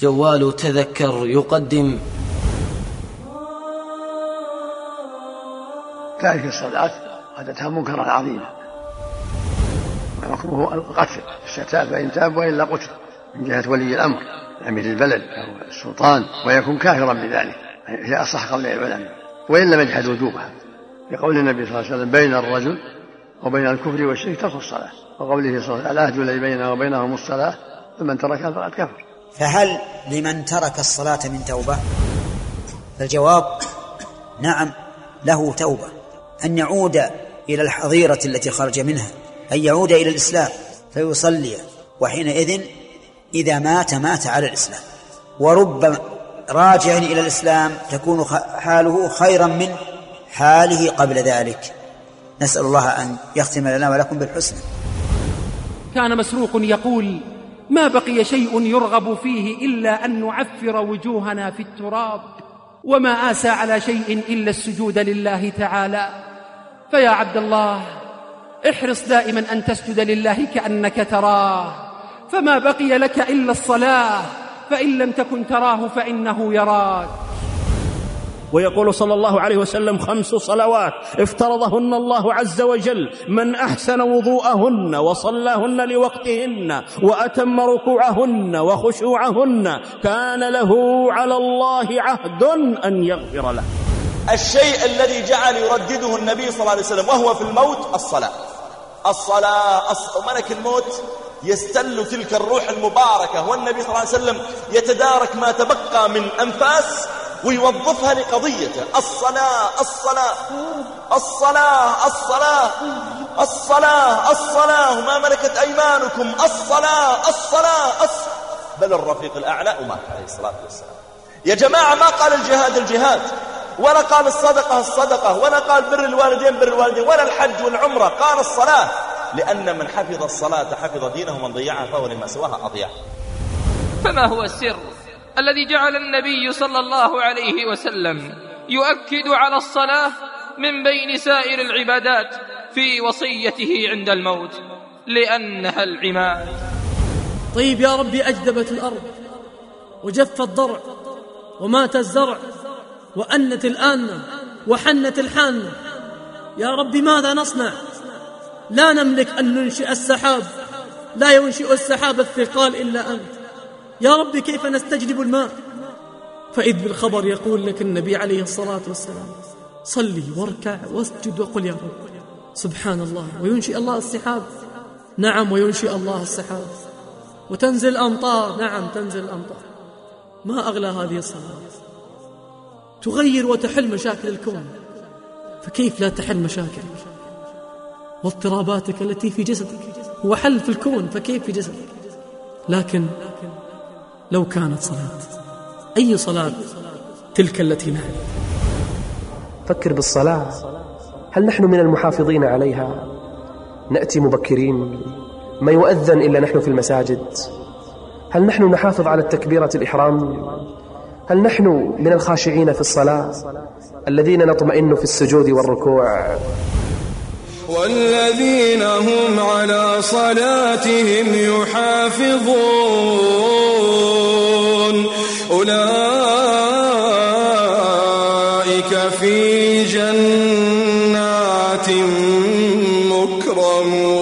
جوال تذكر يقدم. تارك الصلاة عادتها منكرا عظيما. وحكمه القتل. الشتات فإن تاب وإلا قتل من جهة ولي الأمر أمير البلد أو السلطان ويكون كافرا بذلك. هي أصح قول العلماء وإن لم يجحد وجوبها. لقول النبي صلى الله عليه وسلم بين الرجل وبين الكفر والشرك ترك الصلاة. وقوله صلى الله عليه وسلم العهد الذي بيننا وبينهم الصلاة فمن تركها فقد كفر. فهل لمن ترك الصلاة من توبة؟ الجواب نعم له توبة. أن يعود إلى الحظيرة التي خرج منها أن يعود إلى الإسلام فيصلي وحينئذ إذا مات مات على الإسلام. ورب راجع إلى الإسلام تكون حاله خيرا من حاله قبل ذلك. نسأل الله أن يختم لنا ولكم بالحسنى. كان مسروق يقول ما بقي شيء يرغب فيه إلا أن نعفر وجوهنا في التراب وما آسى على شيء إلا السجود لله تعالى. فيا عبد الله احرص دائما أن تسجد لله كأنك تراه. فما بقي لك إلا الصلاة فإن لم تكن تراه فإنه يراك. ويقول صلى الله عليه وسلم خمس صلوات افترضهن الله عز وجل من أحسن وضوءهن وصلاهن لوقتهن وأتم ركوعهن وخشوعهن كان له على الله عهد أن يغفر له. الشيء الذي جعل يردده النبي صلى الله عليه وسلم وهو في الموت الصلاة. الصلاة ملك الموت يستل تلك الروح المباركة والنبي صلى الله عليه وسلم يتدارك ما تبقى من أنفاس ويوظفها لقضيته. الصلاة الصلاة. الصلاة الصلاة. الصلاة الصلاة. وما ملكت أيمانكم. الصلاة الصلاة بل الرفيق الأعلى ومات عليه الصلاة والسلام. يا جماعة ما قال الجهاد الجهاد ولا قال الصدقة الصدقة ولا قال بر الوالدين بر الوالدين ولا الحج والعمرة. قال الصلاة. لأن من حفظ الصلاة حفظ دينه ومن ضيعها فهو لما سواها أضيع. فما هو السر؟ الذي جعل النبي صلى الله عليه وسلم يؤكد على الصلاة من بين سائر العبادات في وصيته عند الموت لأنها العماد. طيب يا ربي أجدبت الأرض وجف الضرع ومات الزرع وأنت الآنة وحنت الحانة يا ربي ماذا نصنع؟ لا نملك أن ننشئ السحاب لا ينشئ السحاب الثقال إلا أنت. يا رب كيف نستجلب الماء؟ فإذ بالخبر يقول لك النبي عليه الصلاة والسلام صلي واركع واسجد وقل يا رب. سبحان الله وينشئ الله السحاب. نعم وينشئ الله السحاب. وتنزل أمطار نعم تنزل أمطار ما أغلى هذه الصلاة؟ تغير وتحل مشاكل الكون. فكيف لا تحل مشاكلك واضطراباتك التي في جسدك هو حل في الكون فكيف في جسدك؟ لكن لو كانت صلاة. أي صلاة تلك التي نعرف فكر بالصلاة. هل نحن من المحافظين عليها؟ نأتي مبكرين. ما يؤذن إلا نحن في المساجد. هل نحن نحافظ على التكبيرة الإحرام؟ هل نحن من الخاشعين في الصلاة؟ الذين نطمئن في السجود والركوع. والذين هم على صلاتهم يحافظون. مكرمون